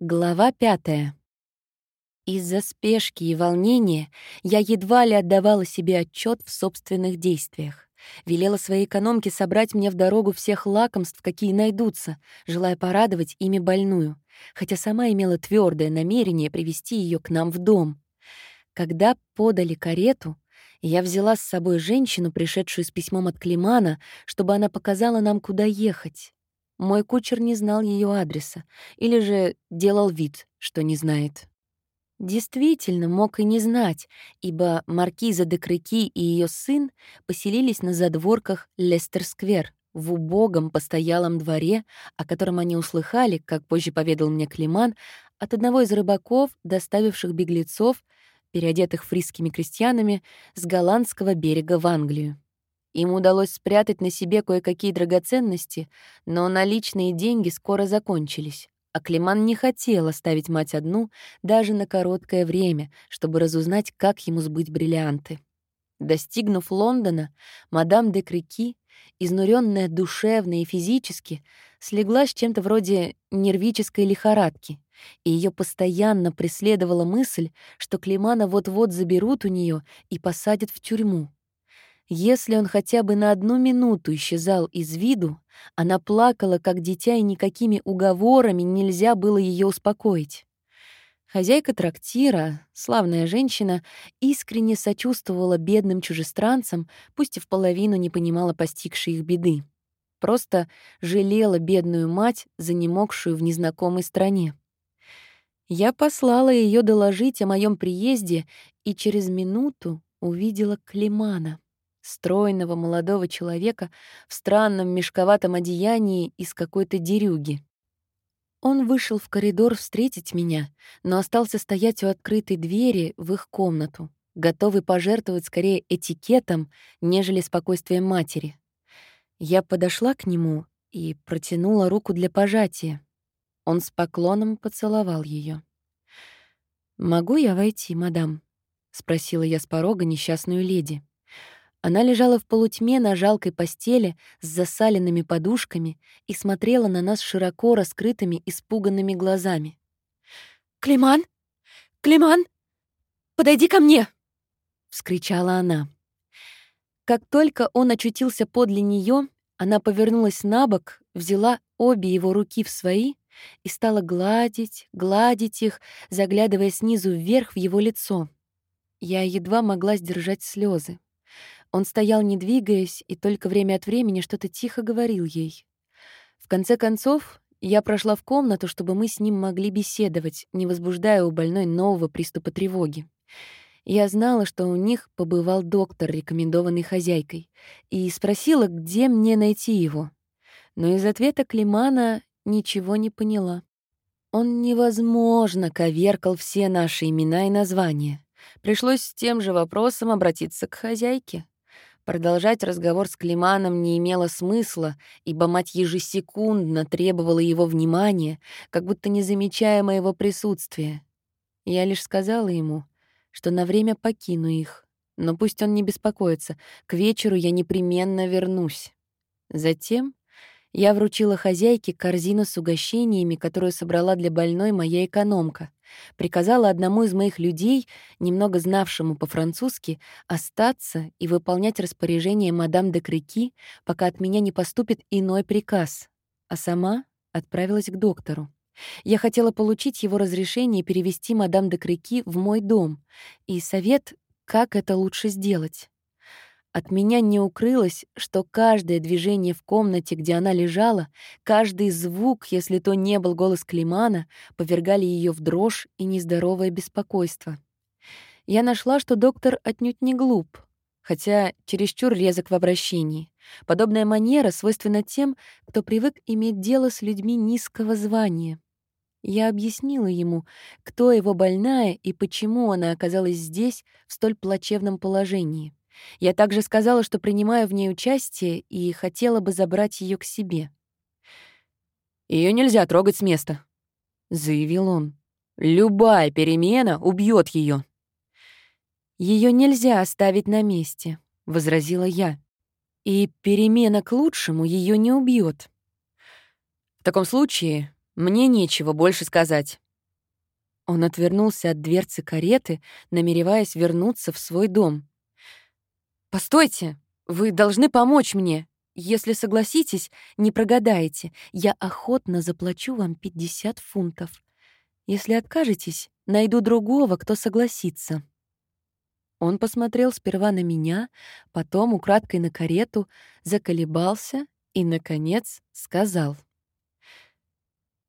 Глава пятая. Из-за спешки и волнения я едва ли отдавала себе отчет в собственных действиях. Велела своей экономке собрать мне в дорогу всех лакомств, какие найдутся, желая порадовать ими больную, хотя сама имела твердое намерение привести ее к нам в дом. Когда подали карету, я взяла с собой женщину, пришедшую с письмом от Климана, чтобы она показала нам, куда ехать. Мой кучер не знал ее адреса или же делал вид, что не знает. Действительно, мог и не знать, ибо маркиза де Крыки и ее сын поселились на задворках Лестер-сквер, в убогом постоялом дворе, о котором они услыхали, как позже поведал мне Климан, от одного из рыбаков, доставивших беглецов, переодетых фрисскими крестьянами, с голландского берега в Англию. Им удалось спрятать на себе кое-какие драгоценности, но наличные деньги скоро закончились. А Климан не хотел оставить мать одну даже на короткое время, чтобы разузнать, как ему сбыть бриллианты. Достигнув Лондона, мадам де Крики, изнуренная душевно и физически, слегла с чем-то вроде нервической лихорадки, и ее постоянно преследовала мысль, что Климана вот-вот заберут у нее и посадят в тюрьму. Если он хотя бы на одну минуту исчезал из виду, она плакала, как дитя, и никакими уговорами нельзя было ее успокоить. Хозяйка трактира, славная женщина, искренне сочувствовала бедным чужестранцам, пусть и в половину не понимала постигшей их беды. Просто жалела бедную мать, занемогшую в незнакомой стране. Я послала ее доложить о моем приезде и через минуту увидела Климана стройного молодого человека в странном мешковатом одеянии из какой-то дерюги. Он вышел в коридор встретить меня, но остался стоять у открытой двери в их комнату, готовый пожертвовать скорее этикетом, нежели спокойствием матери. Я подошла к нему и протянула руку для пожатия. Он с поклоном поцеловал ее. «Могу я войти, мадам?» — спросила я с порога несчастную леди. Она лежала в полутьме на жалкой постели с засаленными подушками и смотрела на нас широко раскрытыми, испуганными глазами. «Климан! Климан! Подойди ко мне!» — вскричала она. Как только он очутился подле нее, она повернулась на бок, взяла обе его руки в свои и стала гладить, гладить их, заглядывая снизу вверх в его лицо. Я едва могла сдержать слезы. Он стоял, не двигаясь, и только время от времени что-то тихо говорил ей. В конце концов, я прошла в комнату, чтобы мы с ним могли беседовать, не возбуждая у больной нового приступа тревоги. Я знала, что у них побывал доктор, рекомендованный хозяйкой, и спросила, где мне найти его. Но из ответа Климана ничего не поняла. Он невозможно коверкал все наши имена и названия. Пришлось с тем же вопросом обратиться к хозяйке. Продолжать разговор с Климаном не имело смысла, ибо мать ежесекундно требовала его внимания, как будто не замечая моего присутствия. Я лишь сказала ему, что на время покину их, но пусть он не беспокоится, к вечеру я непременно вернусь. Затем я вручила хозяйке корзину с угощениями, которую собрала для больной моя экономка. Приказала одному из моих людей, немного знавшему по-французски, остаться и выполнять распоряжение мадам де Крики, пока от меня не поступит иной приказ. А сама отправилась к доктору. Я хотела получить его разрешение перевести мадам де Крики в мой дом и совет, как это лучше сделать. От меня не укрылось, что каждое движение в комнате, где она лежала, каждый звук, если то не был голос Климана, повергали ее в дрожь и нездоровое беспокойство. Я нашла, что доктор отнюдь не глуп, хотя чересчур резок в обращении. Подобная манера свойственна тем, кто привык иметь дело с людьми низкого звания. Я объяснила ему, кто его больная и почему она оказалась здесь в столь плачевном положении. Я также сказала, что принимаю в ней участие и хотела бы забрать ее к себе. Ее нельзя трогать с места», — заявил он. «Любая перемена убьет ее. Ее нельзя оставить на месте», — возразила я. «И перемена к лучшему ее не убьет. «В таком случае мне нечего больше сказать», Он отвернулся от дверцы кареты, намереваясь вернуться в свой дом. «Постойте! Вы должны помочь мне! Если согласитесь, не прогадаете. Я охотно заплачу вам 50 фунтов. Если откажетесь, найду другого, кто согласится». Он посмотрел сперва на меня, потом украдкой на карету, заколебался и, наконец, сказал.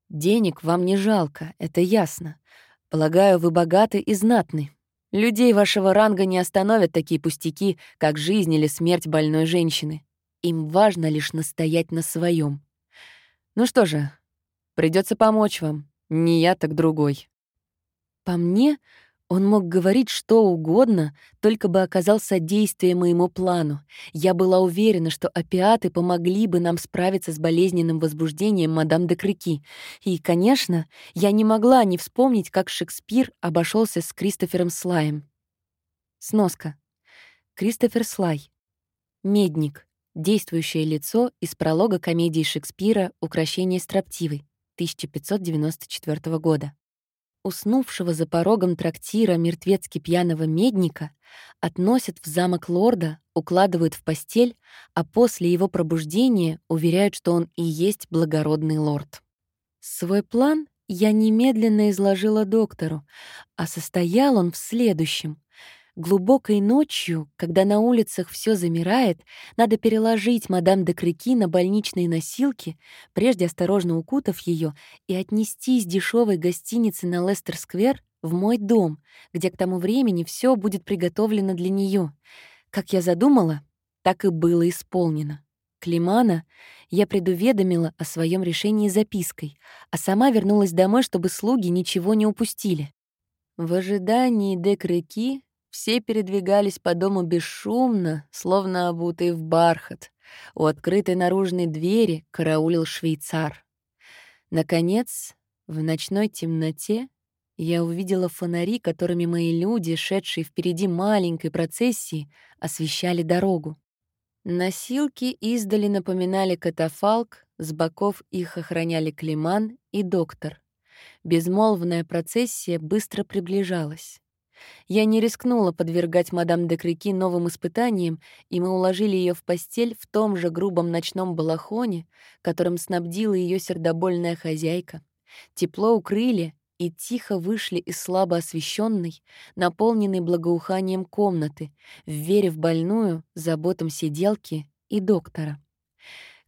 «Денег вам не жалко, это ясно. Полагаю, вы богаты и знатны. Людей вашего ранга не остановят такие пустяки, как жизнь или смерть больной женщины. Им важно лишь настоять на своем. Ну что же, придется помочь вам. Не я, так другой». По мне, он мог говорить что угодно, только бы оказал содействие моему плану. Я была уверена, что опиаты помогли бы нам справиться с болезненным возбуждением мадам де Крики. И, конечно, я не могла не вспомнить, как Шекспир обошелся с Кристофером Слаем. Сноска. Кристофер Слай. Медник. Действующее лицо из пролога комедии Шекспира «Укращение строптивой» 1594 года уснувшего за порогом трактира мертвецки пьяного медника относят в замок лорда, укладывают в постель, а после его пробуждения уверяют, что он и есть благородный лорд. Свой план я немедленно изложила доктору, а состоял он в следующем. Глубокой ночью, когда на улицах все замирает, надо переложить мадам де Крики на больничные носилки, прежде осторожно укутав ее, и отнести из дешевой гостиницы на Лестер-сквер в мой дом, где к тому времени все будет приготовлено для нее. Как я задумала, так и было исполнено. Климана я предуведомила о своем решении запиской, а сама вернулась домой, чтобы слуги ничего не упустили. В ожидании де Крики все передвигались по дому бесшумно, словно обутые в бархат. У открытой наружной двери караулил швейцар. Наконец, в ночной темноте я увидела фонари, которыми мои люди, шедшие впереди маленькой процессии, освещали дорогу. Носилки издали напоминали катафалк, с боков их охраняли Климан и доктор. Безмолвная процессия быстро приближалась. Я не рискнула подвергать мадам де Крики новым испытаниям, и мы уложили ее в постель в том же грубом ночном балахоне, которым снабдила ее сердобольная хозяйка. Тепло укрыли и тихо вышли из слабо освещенной, наполненной благоуханием комнаты, вверив больную заботам сиделки и доктора.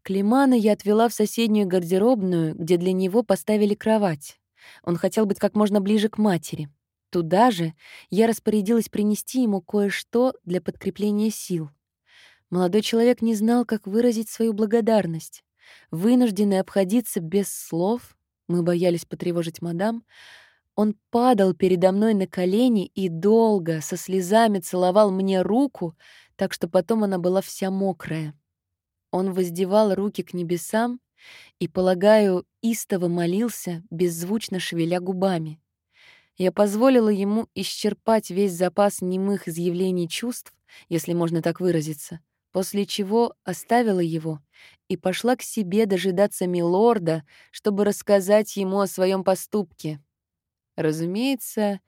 Климана я отвела в соседнюю гардеробную, где для него поставили кровать. Он хотел быть как можно ближе к матери. Туда же я распорядилась принести ему кое-что для подкрепления сил. Молодой человек не знал, как выразить свою благодарность. Вынужденный обходиться без слов, мы боялись потревожить мадам, он падал передо мной на колени и долго, со слезами целовал мне руку, так что потом она была вся мокрая. Он воздевал руки к небесам и, полагаю, истово молился, беззвучно шевеля губами. Я позволила ему исчерпать весь запас немых изъявлений чувств, если можно так выразиться, после чего оставила его и пошла к себе дожидаться милорда, чтобы рассказать ему о своем поступке. Разумеется,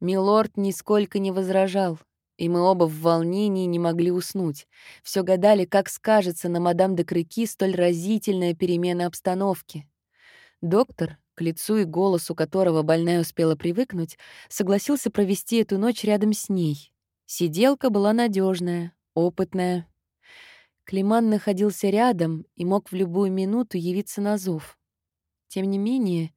милорд нисколько не возражал, и мы оба в волнении не могли уснуть. Все гадали, как скажется на мадам де Крыки столь разительная перемена обстановки. Доктор, к лицу и голосу которого больная успела привыкнуть, согласился провести эту ночь рядом с ней. Сиделка была надежная, опытная. Климан находился рядом и мог в любую минуту явиться на зов. Тем не менее,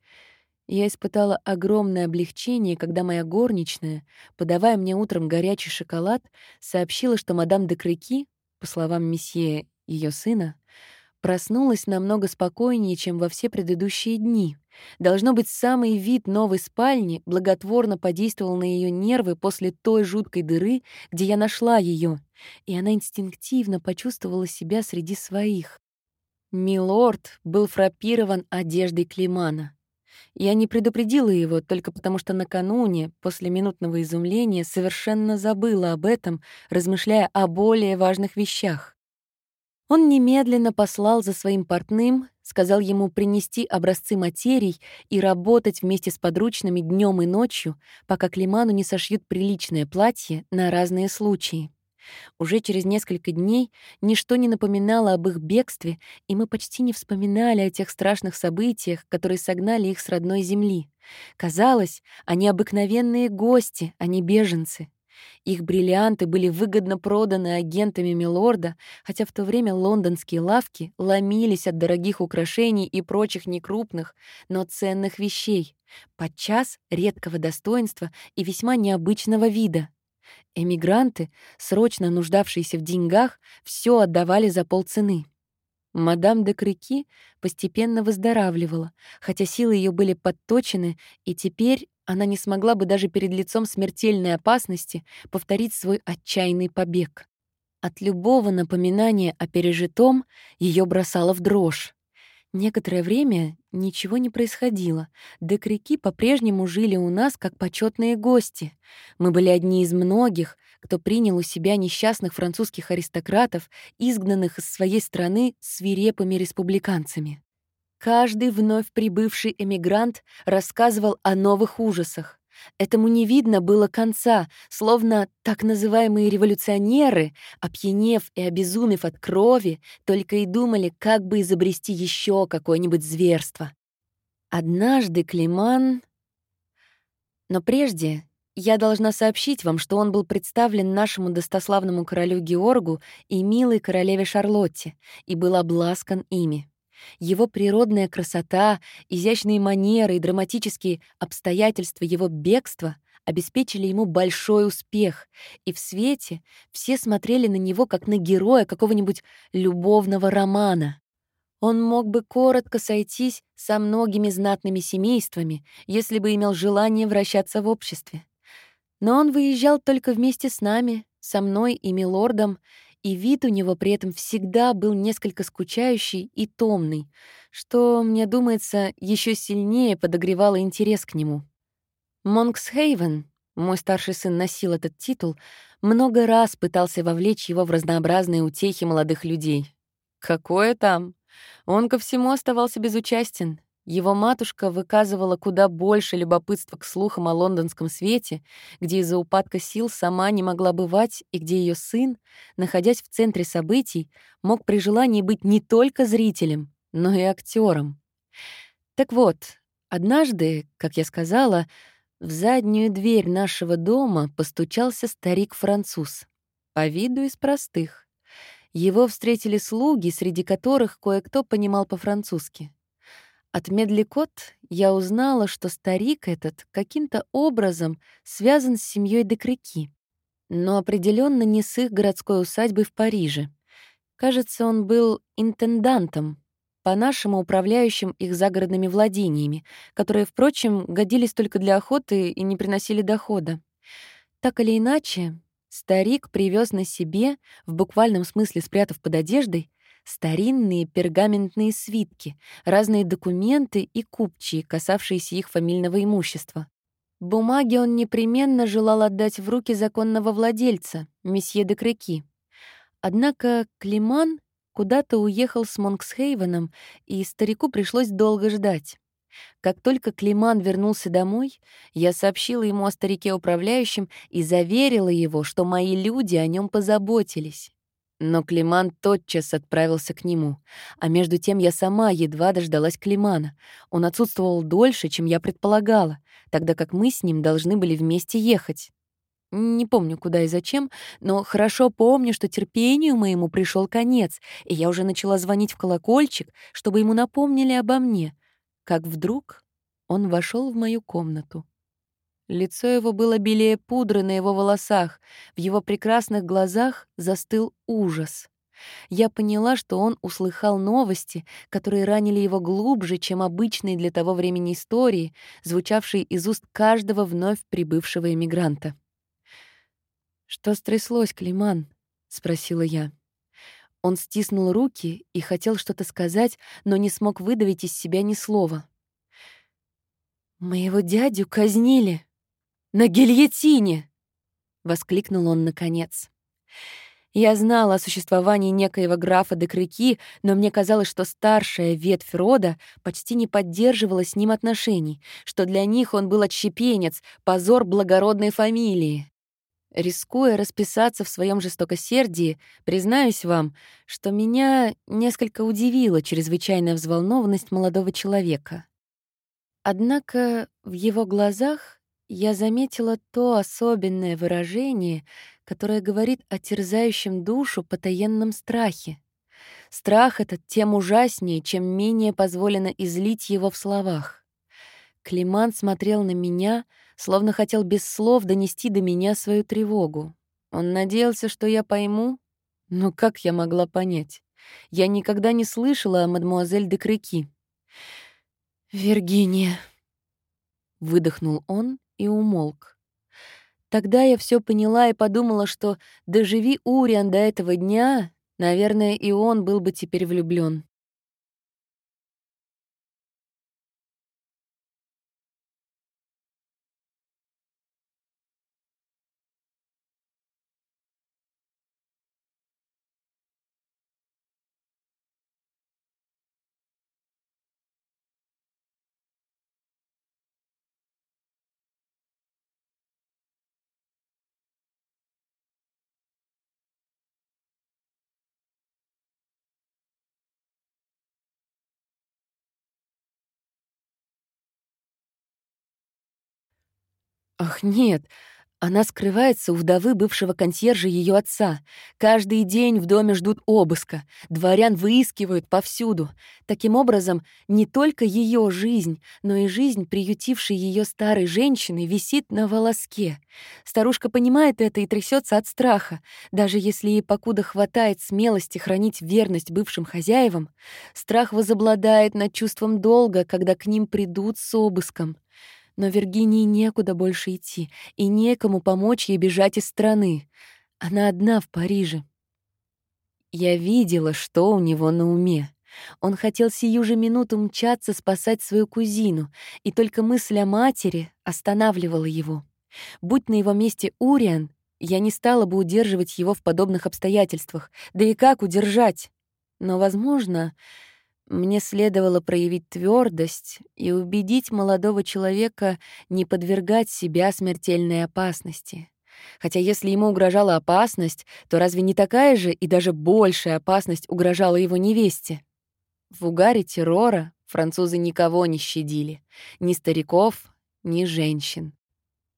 я испытала огромное облегчение, когда моя горничная, подавая мне утром горячий шоколад, сообщила, что мадам де Крики, по словам месье ее сына, проснулась намного спокойнее, чем во все предыдущие дни — Должно быть, самый вид новой спальни благотворно подействовал на ее нервы после той жуткой дыры, где я нашла ее, и она инстинктивно почувствовала себя среди своих. Милорд был фрапирован одеждой Климана. Я не предупредила его только потому, что накануне, после минутного изумления, совершенно забыла об этом, размышляя о более важных вещах. Он немедленно послал за своим портным сказал ему принести образцы материй и работать вместе с подручными днем и ночью, пока Климану не сошьют приличное платье на разные случаи. Уже через несколько дней ничто не напоминало об их бегстве, и мы почти не вспоминали о тех страшных событиях, которые согнали их с родной земли. Казалось, они обыкновенные гости, а не беженцы. Их бриллианты были выгодно проданы агентами Милорда, хотя в то время лондонские лавки ломились от дорогих украшений и прочих некрупных, но ценных вещей, подчас редкого достоинства и весьма необычного вида. Эмигранты, срочно нуждавшиеся в деньгах, все отдавали за полцены. Мадам де Крики постепенно выздоравливала, хотя силы ее были подточены, и теперь она не смогла бы даже перед лицом смертельной опасности повторить свой отчаянный побег. От любого напоминания о пережитом ее бросало в дрожь. Некоторое время ничего не происходило. Декрики по-прежнему жили у нас как почетные гости. Мы были одни из многих, кто принял у себя несчастных французских аристократов, изгнанных из своей страны свирепыми республиканцами. Каждый вновь прибывший эмигрант рассказывал о новых ужасах. Этому не видно было конца, словно так называемые революционеры, опьянев и обезумев от крови, только и думали, как бы изобрести еще какое-нибудь зверство. Однажды Климан... Но прежде я должна сообщить вам, что он был представлен нашему достославному королю Георгу и милой королеве Шарлотте и был обласкан ими. Его природная красота, изящные манеры и драматические обстоятельства его бегства обеспечили ему большой успех, и в свете все смотрели на него как на героя какого-нибудь любовного романа. Он мог бы коротко сойтись со многими знатными семействами, если бы имел желание вращаться в обществе. Но он выезжал только вместе с нами, со мной и милордом, и вид у него при этом всегда был несколько скучающий и томный, что, мне думается, еще сильнее подогревало интерес к нему. Монксхейвен, мой старший сын носил этот титул, много раз пытался вовлечь его в разнообразные утехи молодых людей. Какое там? Он ко всему оставался безучастен, его матушка выказывала куда больше любопытства к слухам о лондонском свете, где из-за упадка сил сама не могла бывать, и где ее сын, находясь в центре событий, мог при желании быть не только зрителем, но и актером. Так вот, однажды, как я сказала, в заднюю дверь нашего дома постучался старик-француз, по виду из простых. Его встретили слуги, среди которых кое-кто понимал по-французски. От Медликот я узнала, что старик этот каким-то образом связан с семьей Декреки, но определенно не с их городской усадьбой в Париже. Кажется, он был интендантом, по-нашему управляющим их загородными владениями, которые, впрочем, годились только для охоты и не приносили дохода. Так или иначе, старик привез на себе, в буквальном смысле спрятав под одеждой, старинные пергаментные свитки, разные документы и купчие, касавшиеся их фамильного имущества. Бумаги он непременно желал отдать в руки законного владельца, месье де Креки. Однако Климан куда-то уехал с Монксхейвеном, и старику пришлось долго ждать. Как только Климан вернулся домой, я сообщила ему о старике-управляющем и заверила его, что мои люди о нем позаботились. Но Климан тотчас отправился к нему. А между тем я сама едва дождалась Климана. Он отсутствовал дольше, чем я предполагала, тогда как мы с ним должны были вместе ехать. Не помню, куда и зачем, но хорошо помню, что терпению моему пришел конец, и я уже начала звонить в колокольчик, чтобы ему напомнили обо мне. Как вдруг он вошел в мою комнату. Лицо его было белее пудры на его волосах, в его прекрасных глазах застыл ужас. Я поняла, что он услыхал новости, которые ранили его глубже, чем обычные для того времени истории, звучавшие из уст каждого вновь прибывшего эмигранта. «Что стряслось, Климан?» — спросила я. Он стиснул руки и хотел что-то сказать, но не смог выдавить из себя ни слова. «Моего дядю казнили», «На гильотине!» — воскликнул он наконец. Я знала о существовании некоего графа де Крики, но мне казалось, что старшая ветвь рода почти не поддерживала с ним отношений, что для них он был отщепенец, позор благородной фамилии. Рискуя расписаться в своем жестокосердии, признаюсь вам, что меня несколько удивила чрезвычайная взволнованность молодого человека. Однако в его глазах я заметила то особенное выражение, которое говорит о терзающем душу потаенном страхе. Страх этот тем ужаснее, чем менее позволено излить его в словах. Климан смотрел на меня, словно хотел без слов донести до меня свою тревогу. Он надеялся, что я пойму, но как я могла понять? Я никогда не слышала о мадмуазель де Крики. «Виргиния», — выдохнул он и умолк. Тогда я все поняла и подумала, что доживи Уриан до этого дня, наверное, и он был бы теперь влюблен. Ах, нет, она скрывается у вдовы бывшего консьержа ее отца. Каждый день в доме ждут обыска. Дворян выискивают повсюду. Таким образом, не только ее жизнь, но и жизнь приютившей ее старой женщины висит на волоске. Старушка понимает это и трясется от страха. Даже если ей покуда хватает смелости хранить верность бывшим хозяевам, страх возобладает над чувством долга, когда к ним придут с обыском. Но Виргинии некуда больше идти, и некому помочь ей бежать из страны. Она одна в Париже. Я видела, что у него на уме. Он хотел сию же минуту мчаться спасать свою кузину, и только мысль о матери останавливала его. Будь на его месте Уриан, я не стала бы удерживать его в подобных обстоятельствах. Да и как удержать? Но, возможно, мне следовало проявить твердость и убедить молодого человека не подвергать себя смертельной опасности. Хотя если ему угрожала опасность, то разве не такая же и даже большая опасность угрожала его невесте? В угаре террора французы никого не щадили, ни стариков, ни женщин.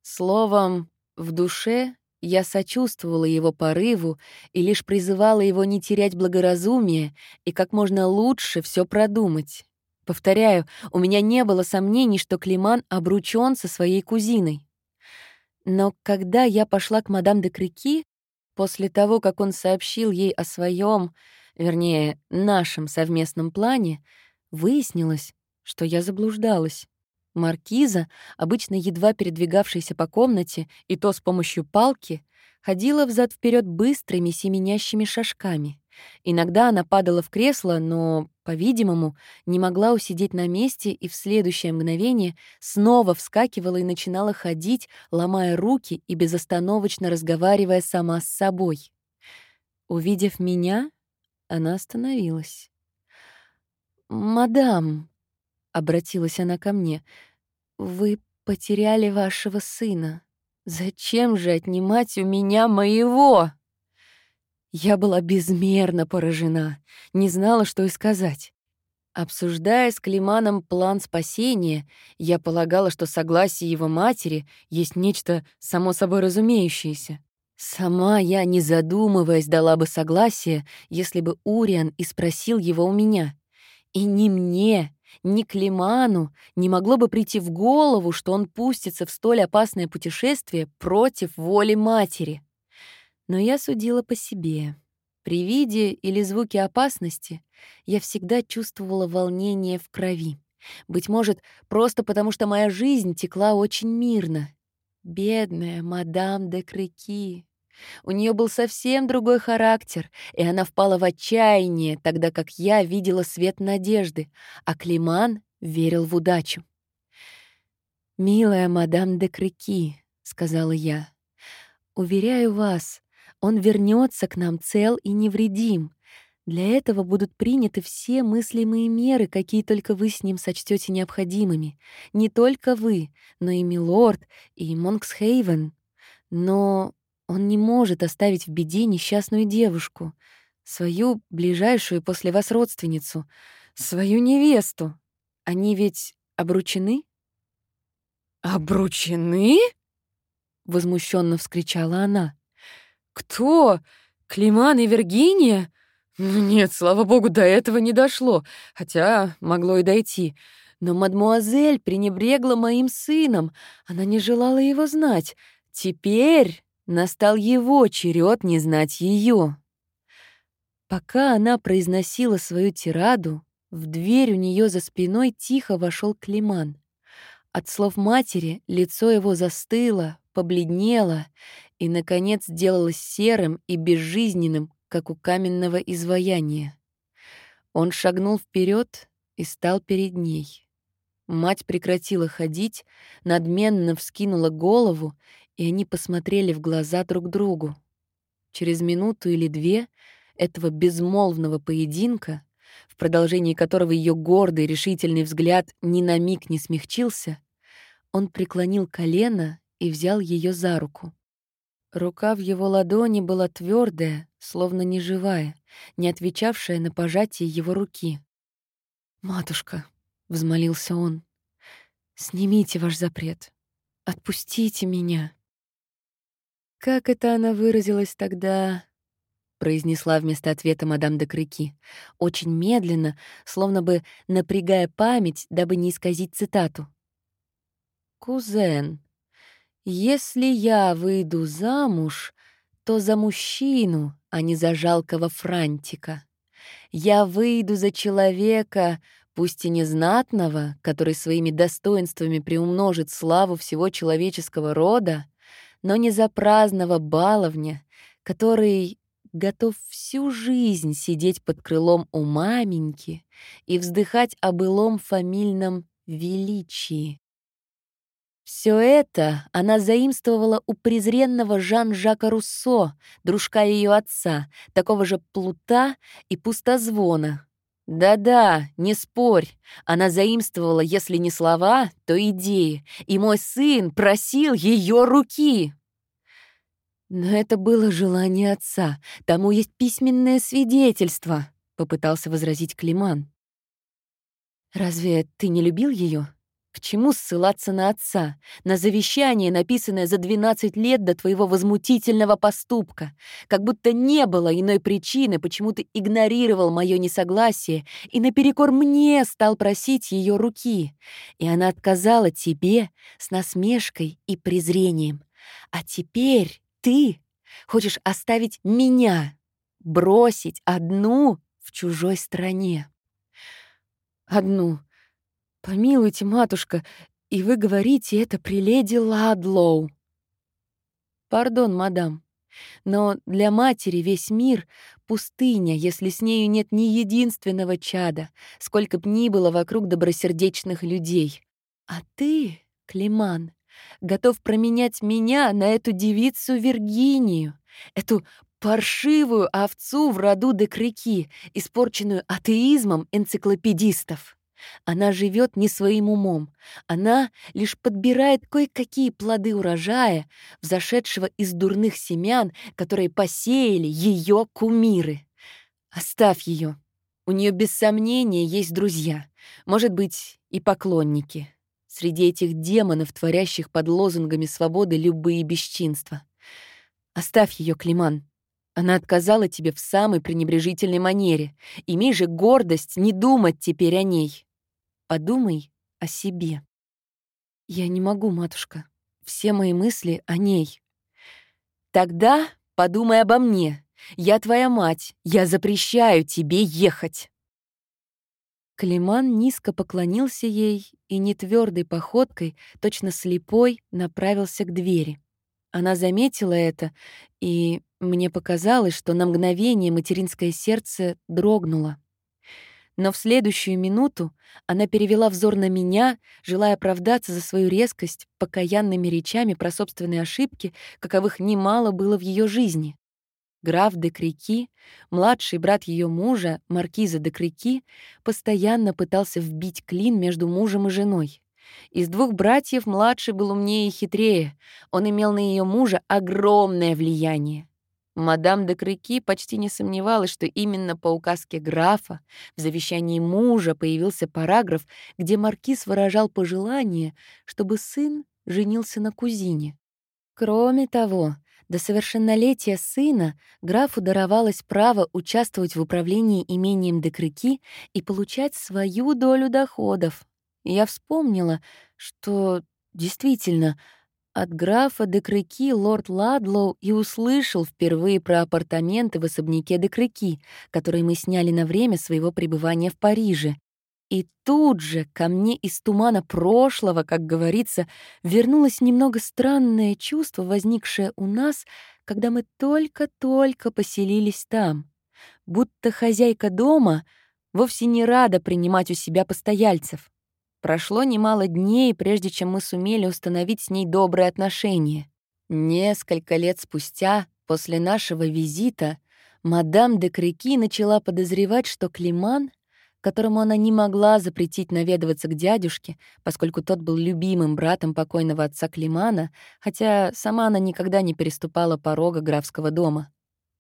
Словом, в душе я сочувствовала его порыву и лишь призывала его не терять благоразумие и как можно лучше все продумать. Повторяю, у меня не было сомнений, что Климан обручён со своей кузиной. Но когда я пошла к мадам де Крики, после того, как он сообщил ей о своем, вернее, нашем совместном плане, выяснилось, что я заблуждалась. Маркиза, обычно едва передвигавшаяся по комнате, и то с помощью палки, ходила взад вперед быстрыми семенящими шажками. Иногда она падала в кресло, но, по-видимому, не могла усидеть на месте и в следующее мгновение снова вскакивала и начинала ходить, ломая руки и безостановочно разговаривая сама с собой. Увидев меня, она остановилась. «Мадам», — обратилась она ко мне, — «вы потеряли вашего сына. Зачем же отнимать у меня моего?» Я была безмерно поражена, не знала, что и сказать. Обсуждая с Климаном план спасения, я полагала, что согласие его матери есть нечто само собой разумеющееся. Сама я, не задумываясь, дала бы согласие, если бы Уриан и спросил его у меня. И ни мне, ни Климану не могло бы прийти в голову, что он пустится в столь опасное путешествие против воли матери. Но я судила по себе. При виде или звуке опасности я всегда чувствовала волнение в крови. Быть может, просто потому что моя жизнь текла очень мирно. Бедная мадам де Крыки. У нее был совсем другой характер, и она впала в отчаяние, тогда как я видела свет надежды, а Климан верил в удачу. «Милая мадам де Крики», — сказала я, — «уверяю вас, Он вернется к нам цел и невредим. Для этого будут приняты все мыслимые меры, какие только вы с ним сочтете необходимыми. Не только вы, но и Милорд, и Монксхейвен. Но он не может оставить в беде несчастную девушку, свою ближайшую после вас родственницу, свою невесту. Они ведь обручены? «Обручены?» — возмущенно вскричала она. «Кто? Климан и Виргиния? Ну нет, слава богу, до этого не дошло, хотя могло и дойти. Но мадмуазель пренебрегла моим сыном, она не желала его знать. Теперь настал его черед не знать ее. Пока она произносила свою тираду, в дверь у нее за спиной тихо вошел Климан. От слов матери лицо его застыло, побледнело и, наконец, сделалось серым и безжизненным, как у каменного изваяния. Он шагнул вперед и стал перед ней. Мать прекратила ходить, надменно вскинула голову, и они посмотрели в глаза друг другу. Через минуту или две этого безмолвного поединка, в продолжении которого ее гордый решительный взгляд ни на миг не смягчился, он преклонил колено и взял ее за руку. Рука в его ладони была твердая, словно неживая, не отвечавшая на пожатие его руки. «Матушка», — взмолился он, — «снимите ваш запрет. Отпустите меня». «Как это она выразилась тогда?» — произнесла вместо ответа мадам де Крыки, очень медленно, словно бы напрягая память, дабы не исказить цитату. «Кузен», если я выйду замуж, то за мужчину, а не за жалкого франтика. Я выйду за человека, пусть и незнатного, который своими достоинствами приумножит славу всего человеческого рода, но не за праздного баловня, который готов всю жизнь сидеть под крылом у маменьки и вздыхать о былом фамильном величии. Все это она заимствовала у презренного Жан-Жака Руссо, дружка ее отца, такого же плута и пустозвона. Да-да, не спорь, она заимствовала, если не слова, то идеи, и мой сын просил ее руки. Но это было желание отца, тому есть письменное свидетельство, попытался возразить Климан. Разве ты не любил ее? К чему ссылаться на отца, на завещание, написанное за 12 лет до твоего возмутительного поступка? Как будто не было иной причины, почему ты игнорировал мое несогласие и наперекор мне стал просить ее руки. И она отказала тебе с насмешкой и презрением. А теперь ты хочешь оставить меня, бросить одну в чужой стране. Одну — «Помилуйте, матушка, и вы говорите это при леди Ладлоу». «Пардон, мадам, но для матери весь мир — пустыня, если с нею нет ни единственного чада, сколько б ни было вокруг добросердечных людей. А ты, Климан, готов променять меня на эту девицу Виргинию, эту паршивую овцу в роду Декрыки, испорченную атеизмом энциклопедистов. Она живет не своим умом. Она лишь подбирает кое-какие плоды урожая, взошедшего из дурных семян, которые посеяли ее кумиры. Оставь ее. У нее без сомнения есть друзья, может быть, и поклонники. Среди этих демонов, творящих под лозунгами свободы любые бесчинства. Оставь ее, Климан. Она отказала тебе в самой пренебрежительной манере. Имей же гордость не думать теперь о ней. Подумай о себе. Я не могу, матушка. Все мои мысли о ней. Тогда подумай обо мне. Я твоя мать. Я запрещаю тебе ехать. Климан низко поклонился ей и нетвердой походкой, точно слепой, направился к двери. Она заметила это, и мне показалось, что на мгновение материнское сердце дрогнуло. Но в следующую минуту она перевела взор на меня, желая оправдаться за свою резкость покаянными речами про собственные ошибки, каковых немало было в ее жизни. Граф де Крики, младший брат ее мужа, маркиза де Крики, постоянно пытался вбить клин между мужем и женой. Из двух братьев младший был умнее и хитрее. Он имел на ее мужа огромное влияние. Мадам де Крики почти не сомневалась, что именно по указке графа в завещании мужа появился параграф, где маркиз выражал пожелание, чтобы сын женился на кузине. Кроме того, до совершеннолетия сына графу даровалось право участвовать в управлении имением Декрыки и получать свою долю доходов. я вспомнила, что действительно от графа Декрыки лорд Ладлоу и услышал впервые про апартаменты в особняке Декрыки, которые мы сняли на время своего пребывания в Париже. И тут же ко мне из тумана прошлого, как говорится, вернулось немного странное чувство, возникшее у нас, когда мы только-только поселились там. Будто хозяйка дома вовсе не рада принимать у себя постояльцев. Прошло немало дней, прежде чем мы сумели установить с ней добрые отношения. Несколько лет спустя, после нашего визита, мадам де Крики начала подозревать, что Климан которому она не могла запретить наведываться к дядюшке, поскольку тот был любимым братом покойного отца Климана, хотя сама она никогда не переступала порога графского дома.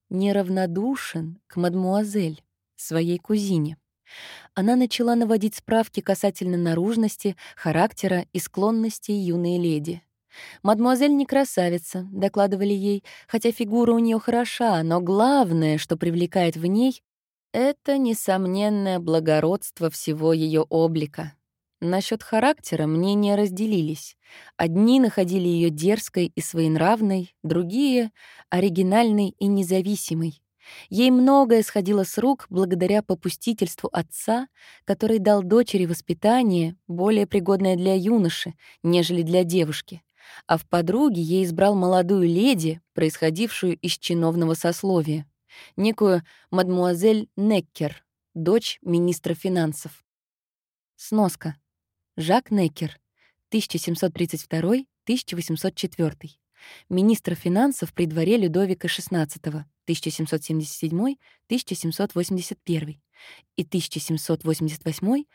Неравнодушен к мадмуазель, своей кузине. Она начала наводить справки касательно наружности, характера и склонностей юной леди. «Мадмуазель не красавица», — докладывали ей, хотя фигура у нее хороша, но главное, что привлекает в ней, это несомненное благородство всего ее облика. Насчет характера мнения разделились. Одни находили ее дерзкой и своенравной, другие — оригинальной и независимой. Ей многое сходило с рук благодаря попустительству отца, который дал дочери воспитание, более пригодное для юноши, нежели для девушки. А в подруге ей избрал молодую леди, происходившую из чиновного сословия некую мадмуазель Неккер, дочь министра финансов. Сноска. Жак Неккер, 1732-1804. Министр финансов при дворе Людовика XVI, 1777-1781 и 1788-1790.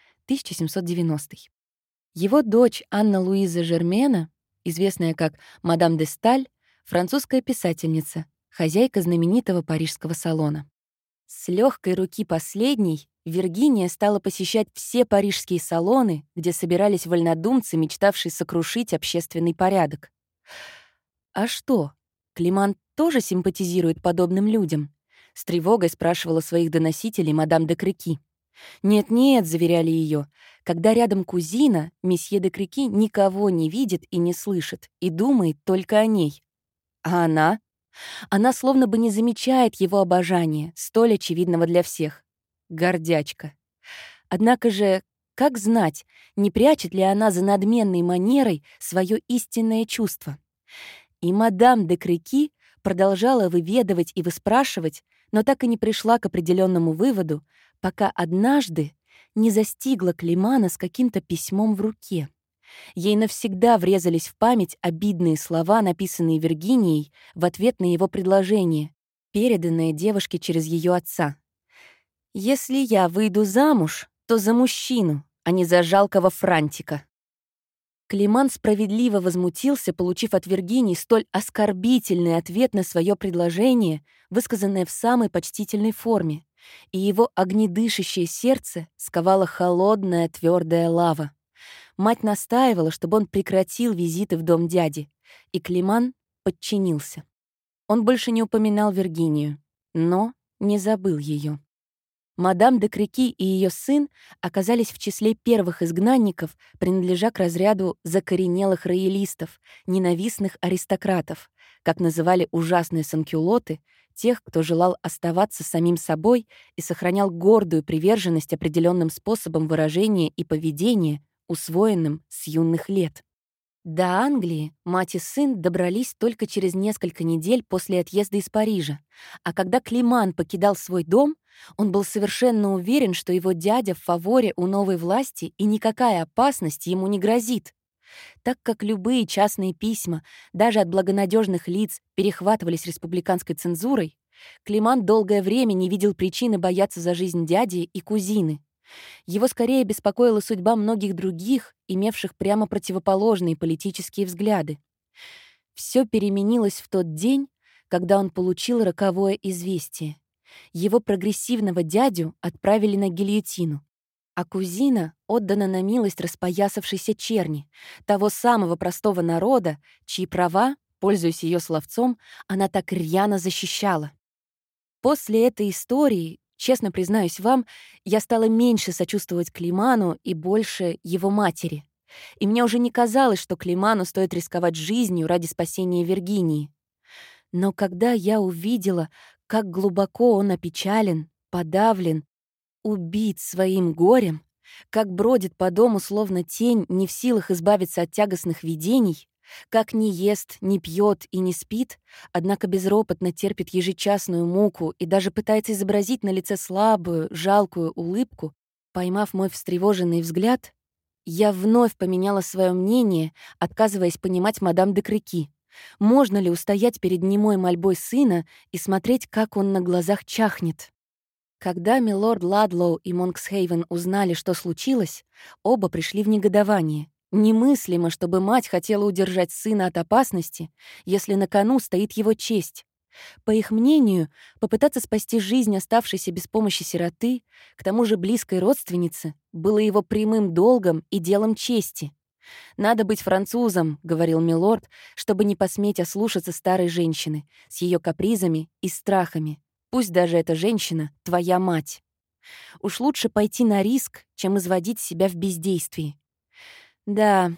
Его дочь Анна Луиза Жермена, известная как мадам де Сталь, французская писательница, хозяйка знаменитого парижского салона. С легкой руки последней Виргиния стала посещать все парижские салоны, где собирались вольнодумцы, мечтавшие сокрушить общественный порядок. «А что, Климан тоже симпатизирует подобным людям?» — с тревогой спрашивала своих доносителей мадам де Крики. «Нет-нет», — заверяли ее, — «когда рядом кузина, месье де Крики никого не видит и не слышит, и думает только о ней. А она она словно бы не замечает его обожания, столь очевидного для всех. Гордячка. Однако же, как знать, не прячет ли она за надменной манерой свое истинное чувство? И мадам де Крики продолжала выведывать и выспрашивать, но так и не пришла к определенному выводу, пока однажды не застигла Климана с каким-то письмом в руке. Ей навсегда врезались в память обидные слова, написанные Виргинией в ответ на его предложение, переданное девушке через ее отца. «Если я выйду замуж, то за мужчину, а не за жалкого франтика». Климан справедливо возмутился, получив от Виргинии столь оскорбительный ответ на свое предложение, высказанное в самой почтительной форме, и его огнедышащее сердце сковала холодная твердая лава. Мать настаивала, чтобы он прекратил визиты в дом дяди, и Климан подчинился. Он больше не упоминал Виргинию, но не забыл ее. Мадам де Крики и ее сын оказались в числе первых изгнанников, принадлежа к разряду закоренелых роялистов, ненавистных аристократов, как называли ужасные санкюлоты, тех, кто желал оставаться самим собой и сохранял гордую приверженность определенным способам выражения и поведения, усвоенным с юных лет. До Англии мать и сын добрались только через несколько недель после отъезда из Парижа, а когда Климан покидал свой дом, он был совершенно уверен, что его дядя в фаворе у новой власти и никакая опасность ему не грозит. Так как любые частные письма, даже от благонадежных лиц, перехватывались республиканской цензурой, Климан долгое время не видел причины бояться за жизнь дяди и кузины. Его скорее беспокоила судьба многих других, имевших прямо противоположные политические взгляды. Все переменилось в тот день, когда он получил роковое известие. Его прогрессивного дядю отправили на гильотину, а кузина отдана на милость распоясавшейся черни, того самого простого народа, чьи права, пользуясь ее словцом, она так рьяно защищала. После этой истории, честно признаюсь вам, я стала меньше сочувствовать Климану и больше его матери. И мне уже не казалось, что Климану стоит рисковать жизнью ради спасения Виргинии. Но когда я увидела, как глубоко он опечален, подавлен, убит своим горем, как бродит по дому словно тень, не в силах избавиться от тягостных видений, как не ест, не пьет и не спит, однако безропотно терпит ежечасную муку и даже пытается изобразить на лице слабую, жалкую улыбку, поймав мой встревоженный взгляд, я вновь поменяла свое мнение, отказываясь понимать мадам де Крики. Можно ли устоять перед немой мольбой сына и смотреть, как он на глазах чахнет? Когда милорд Ладлоу и Монксхейвен узнали, что случилось, оба пришли в негодование. Немыслимо, чтобы мать хотела удержать сына от опасности, если на кону стоит его честь. По их мнению, попытаться спасти жизнь оставшейся без помощи сироты, к тому же близкой родственницы, было его прямым долгом и делом чести. «Надо быть французом», — говорил милорд, чтобы не посметь ослушаться старой женщины с ее капризами и страхами. Пусть даже эта женщина — твоя мать. Уж лучше пойти на риск, чем изводить себя в бездействии. Да,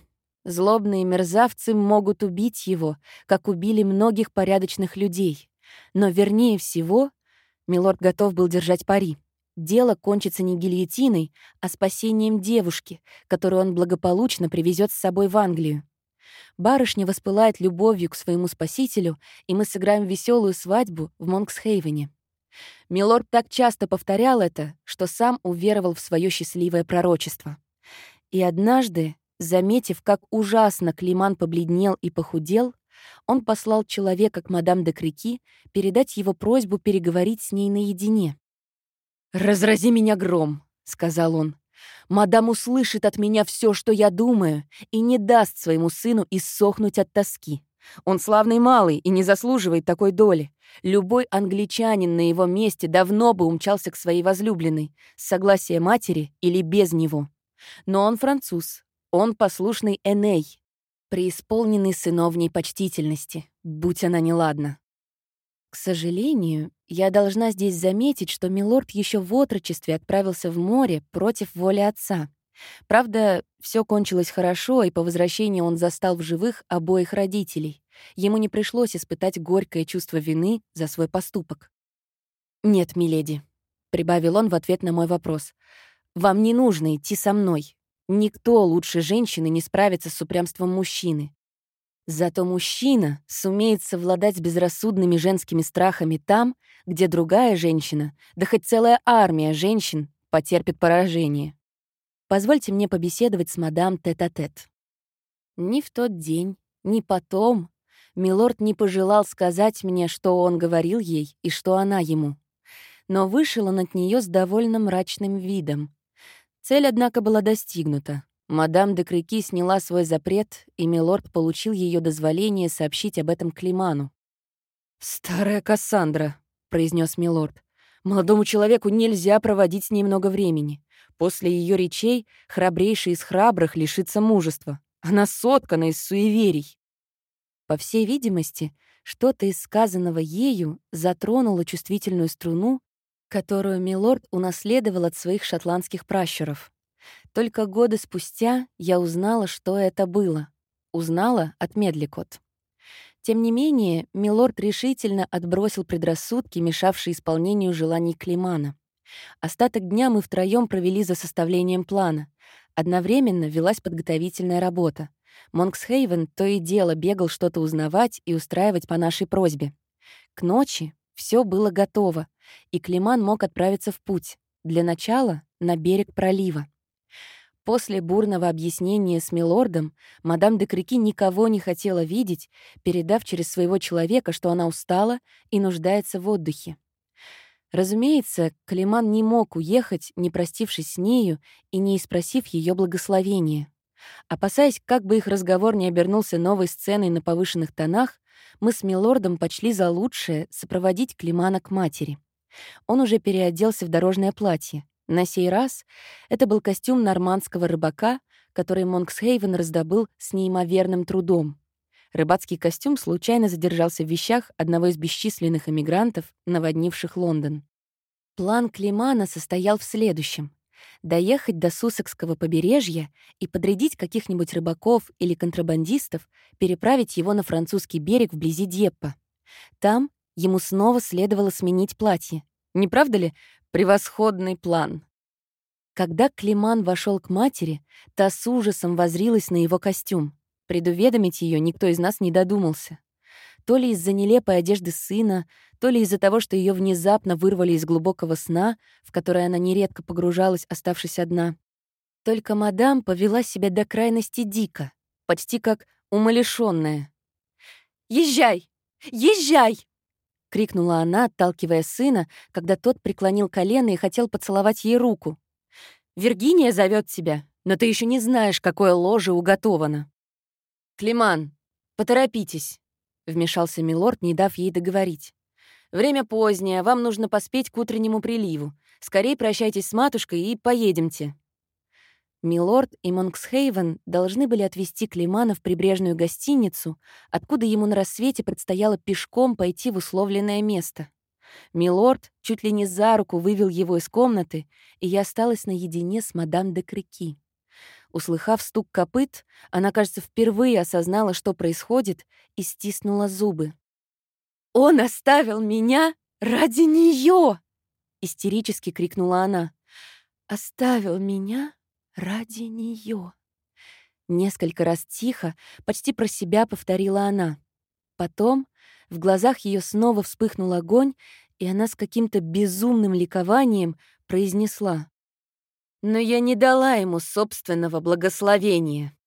злобные мерзавцы могут убить его, как убили многих порядочных людей. Но вернее всего, милорд готов был держать пари дело кончится не гильотиной, а спасением девушки, которую он благополучно привезет с собой в Англию. Барышня воспылает любовью к своему спасителю, и мы сыграем веселую свадьбу в Монксхейвене. Милорд так часто повторял это, что сам уверовал в свое счастливое пророчество. И однажды, заметив, как ужасно Климан побледнел и похудел, он послал человека к мадам де Крики передать его просьбу переговорить с ней наедине. «Разрази меня гром», — сказал он. «Мадам услышит от меня все, что я думаю, и не даст своему сыну иссохнуть от тоски. Он славный малый и не заслуживает такой доли. Любой англичанин на его месте давно бы умчался к своей возлюбленной, с согласия матери или без него. Но он француз, он послушный Эней, преисполненный сыновней почтительности, будь она неладна. К сожалению, я должна здесь заметить, что Милорд еще в отрочестве отправился в море против воли отца. Правда, все кончилось хорошо, и по возвращении он застал в живых обоих родителей. Ему не пришлось испытать горькое чувство вины за свой поступок. «Нет, миледи», — прибавил он в ответ на мой вопрос, «вам не нужно идти со мной. Никто лучше женщины не справится с упрямством мужчины. Зато мужчина сумеет совладать с безрассудными женскими страхами там, где другая женщина, да хоть целая армия женщин, потерпит поражение. Позвольте мне побеседовать с мадам тет-а-тет. -тет. Ни в тот день, ни потом Милорд не пожелал сказать мне, что он говорил ей и что она ему. Но вышел он от нее с довольно мрачным видом. Цель, однако, была достигнута. Мадам де Крики сняла свой запрет, и милорд получил ее дозволение сообщить об этом Климану. «Старая Кассандра», — произнес милорд. «Молодому человеку нельзя проводить с ней много времени. После ее речей храбрейший из храбрых лишится мужества. Она соткана из суеверий». По всей видимости, что-то из сказанного ею затронуло чувствительную струну, которую милорд унаследовал от своих шотландских пращуров. Только годы спустя я узнала, что это было. Узнала от Медликот. Тем не менее, Милорд решительно отбросил предрассудки, мешавшие исполнению желаний Климана. Остаток дня мы втроем провели за составлением плана. Одновременно велась подготовительная работа. Монксхейвен то и дело бегал что-то узнавать и устраивать по нашей просьбе. К ночи все было готово, и Климан мог отправиться в путь. Для начала — на берег пролива. После бурного объяснения с милордом мадам де Крики никого не хотела видеть, передав через своего человека, что она устала и нуждается в отдыхе. Разумеется, Калиман не мог уехать, не простившись с нею и не испросив ее благословения. Опасаясь, как бы их разговор не обернулся новой сценой на повышенных тонах, мы с милордом почли за лучшее сопроводить Климана к матери. Он уже переоделся в дорожное платье. На сей раз это был костюм нормандского рыбака, который Монксхейвен раздобыл с неимоверным трудом. Рыбацкий костюм случайно задержался в вещах одного из бесчисленных эмигрантов, наводнивших Лондон. План Климана состоял в следующем — доехать до Сусекского побережья и подрядить каких-нибудь рыбаков или контрабандистов переправить его на французский берег вблизи Деппа. Там ему снова следовало сменить платье. Не правда ли, Превосходный план. Когда Климан вошел к матери, та с ужасом возрилась на его костюм. Предуведомить ее никто из нас не додумался. То ли из-за нелепой одежды сына, то ли из-за того, что ее внезапно вырвали из глубокого сна, в который она нередко погружалась, оставшись одна. Только мадам повела себя до крайности дико, почти как умалишённая. «Езжай! Езжай!» — крикнула она, отталкивая сына, когда тот преклонил колено и хотел поцеловать ей руку. «Виргиния зовет тебя, но ты еще не знаешь, какое ложе уготовано». «Климан, поторопитесь», — вмешался милорд, не дав ей договорить. «Время позднее, вам нужно поспеть к утреннему приливу. Скорей прощайтесь с матушкой и поедемте». Милорд и Монксхейвен должны были отвезти Климана в прибрежную гостиницу, откуда ему на рассвете предстояло пешком пойти в условленное место. Милорд чуть ли не за руку вывел его из комнаты, и я осталась наедине с мадам де Крики. Услыхав стук копыт, она, кажется, впервые осознала, что происходит, и стиснула зубы. «Он оставил меня ради нее! истерически крикнула она. «Оставил меня ради нее. Несколько раз тихо, почти про себя повторила она. Потом в глазах ее снова вспыхнул огонь, и она с каким-то безумным ликованием произнесла. «Но я не дала ему собственного благословения».